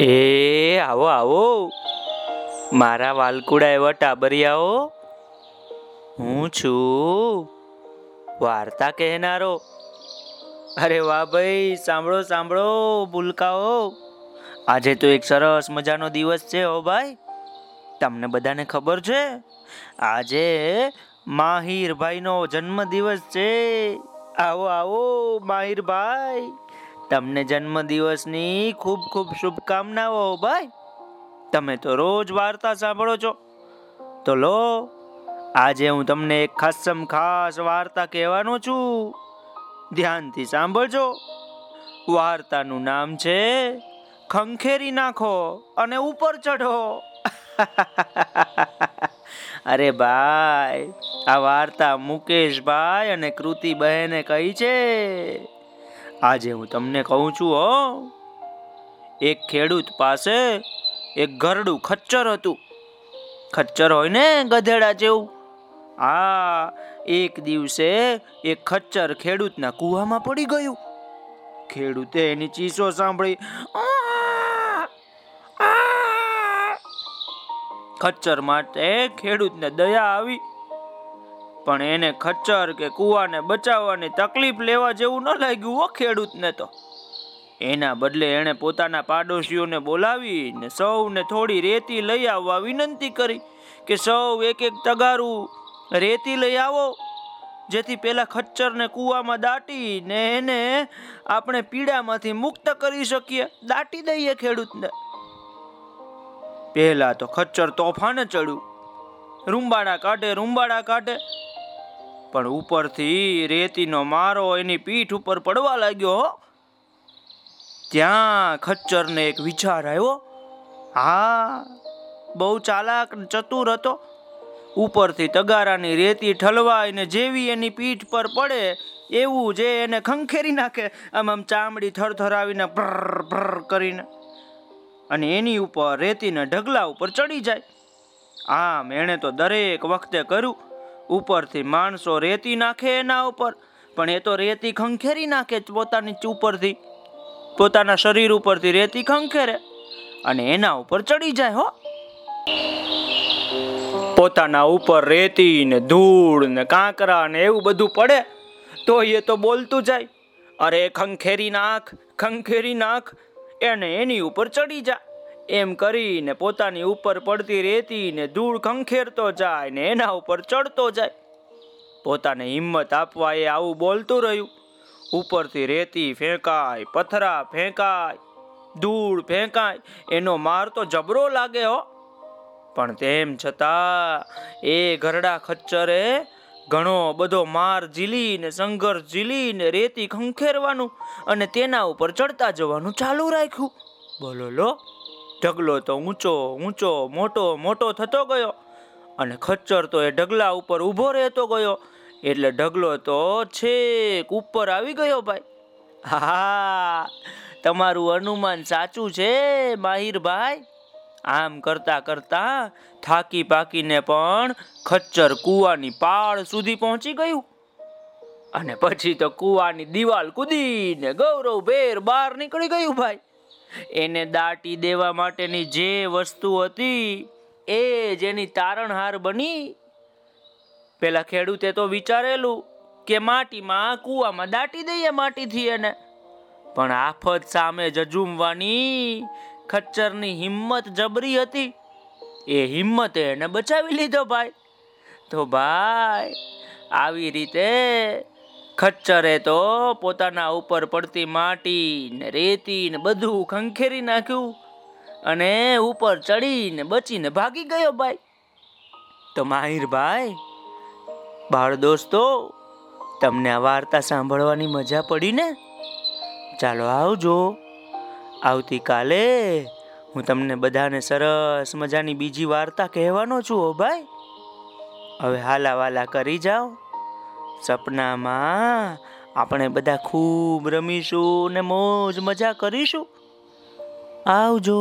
એ, આવો આવો. મારા વાલકુડા એવા ટાબરિયાઓ. હું છું. વાર્તા કહેનારો. અરે વાહ ભાઈ, સાંભળો સાંભળો, ભૂલકાઓ. આજે તો એક સરસ મજાનો દિવસ છે હો ભાઈ. તમને બધાને ખબર છે? આજે માહિરભાઈનો જન્મદિવસ છે. આવો આવો, માહિરભાઈ. તમને જન્મદિવસની ખૂબ ખૂબ શુભકામનાઓ, ભાઈ. તમે તો રોજ વાર્તા સાંભળો છો. તો લો, આજે હું તમને એક ખાસમ ખાસ વાર્તા કહેવાનો છું. ધ્યાનથી સાંભળજો. વાર્તાનું નામ છે, ખંખેરી નાખો અને ઉપર ચઢો. અરે ભાઈ, આ વાર્તા મુકેશભાઈ અને કૃતિ બહેને કહી છે. આજે હું તમને કહું છું, હો. એક ખેડૂત પાસે એક ઘરડું ખચ્ચર હતું. ખચ્ચર હોય ને ગધેડા જેવું. હા, એક દિવસે એક ખચ્ચર ખેડૂતના કૂવામાં પડી ગયું. ખેડૂતે એની ચીસો સાંભળી "આ! આ!" ખચ્ચર માટે ખેડૂતને દયા આવી. પણ એને ખચ્ચર કે કૂવાને બચાવવાની તકલીફ લેવા જેવું ન લાગ્યું હો ખેડૂતને તો. એના બદલે એણે પોતાના પાડોશીઓને બોલાવીને સૌને થોડી રેતી લઈ આવવા વિનંતી કરી કે સૌ એક એક તગારું રેતી લઈ આવો, જેથી પેલા ખચ્ચરને કૂવામાં દાટીને એને આપણે પીડામાંથી મુક્ત કરી શકીએ. દાટી દઈએ ખેડૂતને. પહેલા તો ખચ્ચર તોફાને ચડ્યું. રૂંબાડા કાઢે રૂંબાડા કાઢે પણ ઉપરથી રેતીનો મારો એની પીઠ ઉપર પડવા લાગ્યો. ત્યાં ખચ્ચરને એક વિચાર આવ્યો. હા, બહુ ચાલાક ચતુર હતો. ઉપરથી તગારાની રેતી ઠલવાય ને જેવી એની પીઠ પર પડે, એવું જે એને ખંખેરી નાખે, આમ આમ ચામડી થરથરાવીને ભર ભર કરીને. અને એની ઉપર રેતીના ઢગલા ઉપર ચડી જાય. આમ એણે તો દરેક વખતે કર્યું. ઉપરથી માણસો રેતી નાખે એના ઉપર. પણ એ તો રેતી ખંખેરી નાખે પોતાની ઉપરથી. પોતાના શરીર ઉપરથી રેતી ખંખેરે અને એના ઉપર ચડી જાય હો. પોતાના ઉપર રેતી ને ધૂળ ને કાંકરા ને એવું બધું પડે તો એ તો બોલતું જાય. અરે ખંખેરી નાખ ખંખેરી નાખ, એને એની ઉપર ચડી જા એમ કરીને પોતાની ઉપર પડતી રેતી ને ધૂળ ખંખેરતો જાય ને એના ઉપર ચડતો જાય. પોતાને હિંમત આપવા એ આવું બોલતું રહ્યું. ઉપરથી રેતી ફેંકાય, પથરા ફેંકાય, ધૂળ ફેંકાય, એનો માર તો જબરો લાગે હો. પણ તેમ છતાં એ ઘરડા ખચ્ચરે ઘણો બધો માર ઝીલીને, સંઘર્ષ ઝીલીને રેતી ખંખેરવાનું અને તેના ઉપર ચડતા જવાનું ચાલુ રાખ્યું. બોલો લો. ઢગલો તો ઊંચો ઊંચો, મોટો મોટો થતો ગયો અને ખચ્ચર તો એ ઢગલા ઉપર ઊભો રહેતો ગયો. એટલે ઢગલો તો છેક ઉપર આવી ગયો ભાઈ. હા, તમારું અનુમાન સાચું છે માહિરભાઈ આમ કરતા કરતા થાકી પાકીને પણ ખચ્ચર કૂવાની પાળ સુધી પહોંચી ગયું. અને પછી તો કૂવાની દિવાલ કૂદીને ગૌરવ ભેર બહાર નીકળી ગયું ભાઈ. એને દાટી દેવા માટેની જે વસ્તુ હતી, એ જેની તારણહાર બની. પેલા ખેડૂતે તો વિચારેલું કે માટીમાં કૂવામાં દાટી દઈએ માટીથી એને. પણ આફત સામે જજુમવાની ખચ્ચરની હિંમત જબરી હતી. એ હિંમતે એને બચાવી લીધો ભાઈ. તો ભાઈ, આવી રીતે ખચ્ચરે તો પોતાના ઉપર પડતી માટી ને રેતી ને બધું ખંખેરી નાખ્યું અને ઉપર ચડીને બચીને ભાગી ગયો ભાઈ. તો માહિર ભાઈ, બાળ દોસ્તો, તમને આ વાર્તા સાંભળવાની મજા પડી ને? ચાલો આવજો. આવતીકાલે હું તમને બધાને સરસ મજાની બીજી વાર્તા કહેવાનો છું ભાઈ. હવે હાલા વાલા કરી જાઓ. સપનામાં આપણે બધા ખૂબ રમીશું ને મોજ મજા કરીશું. આવજો.